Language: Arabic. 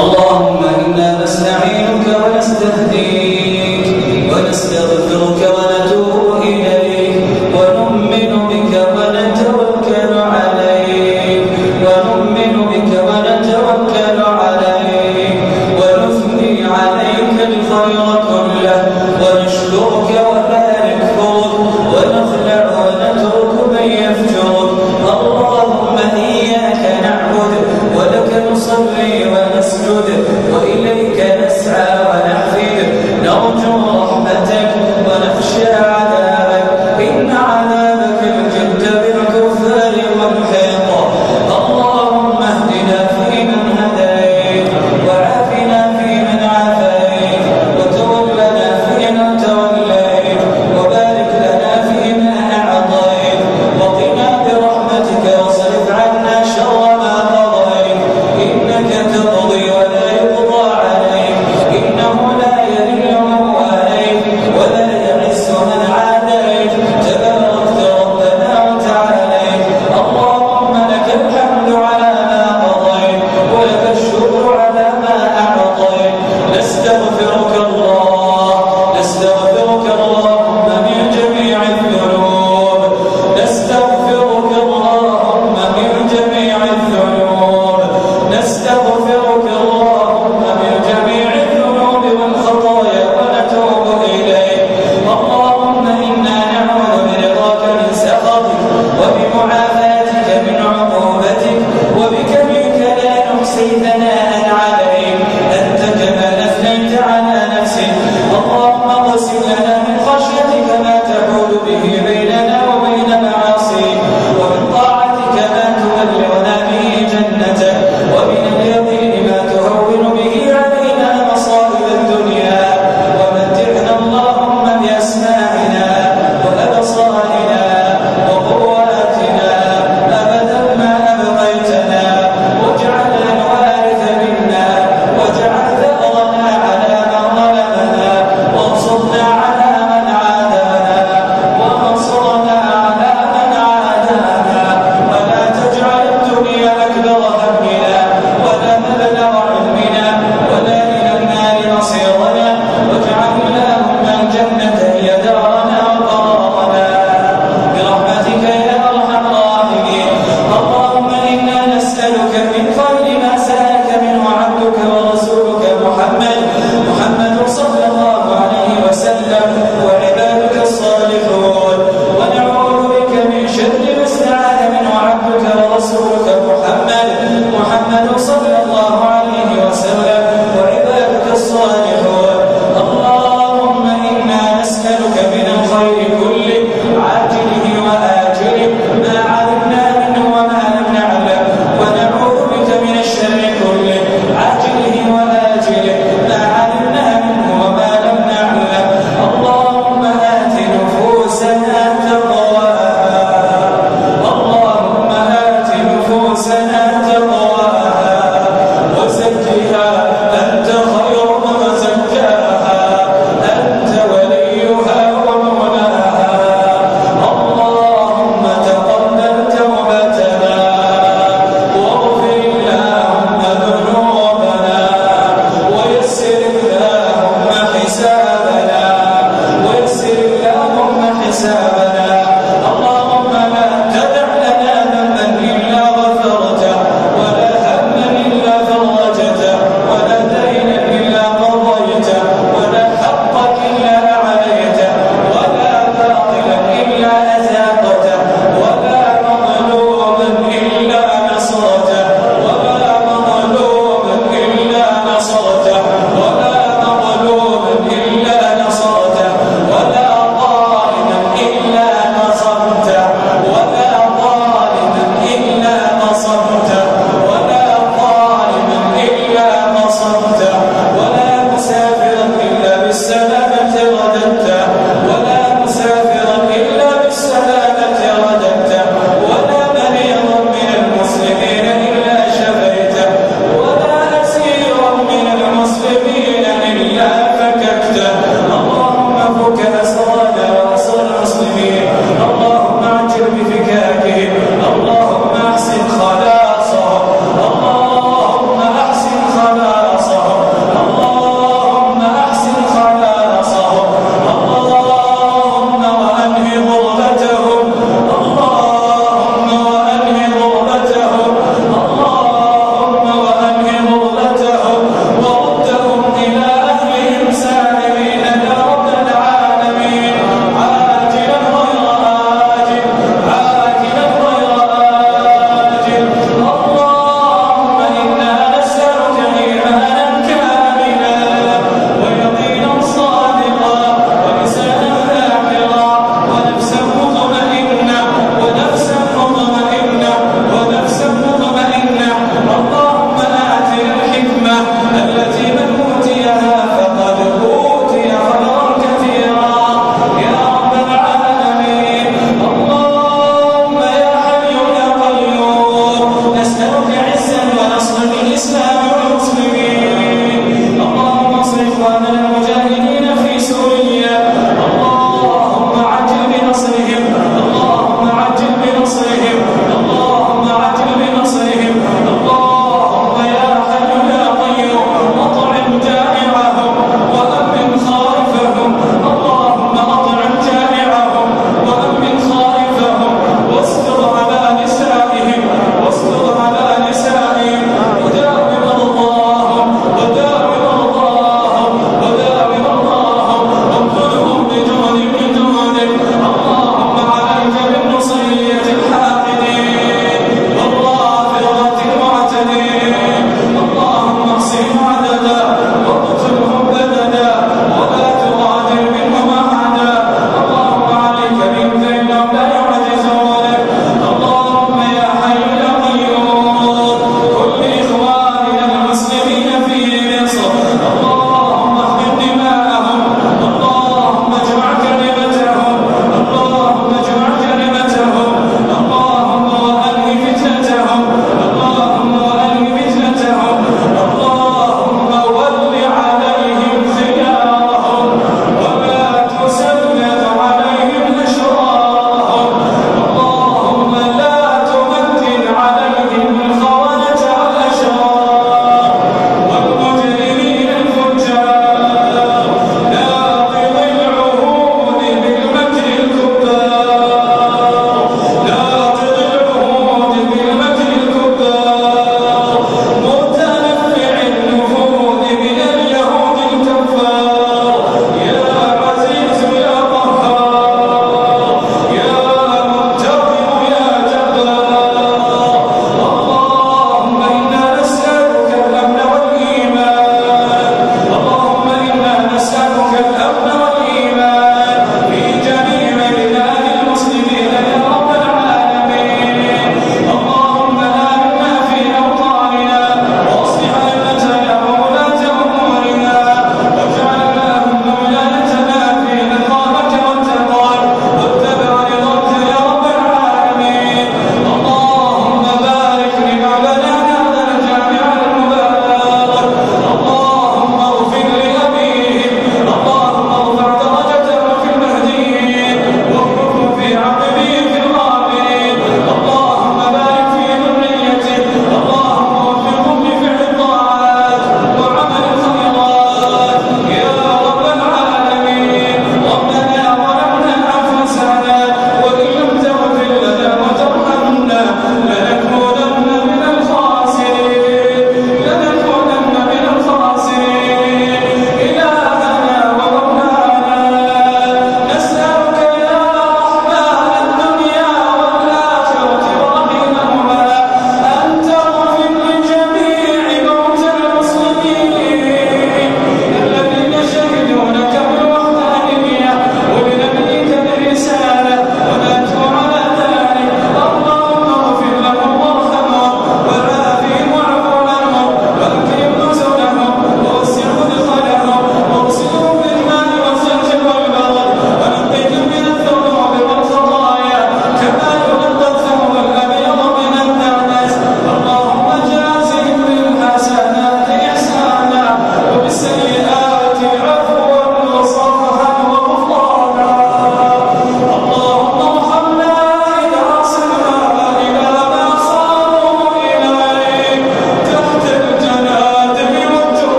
اللهم إنا نستعينك ونستهديك ونستغفرك ونستغفرك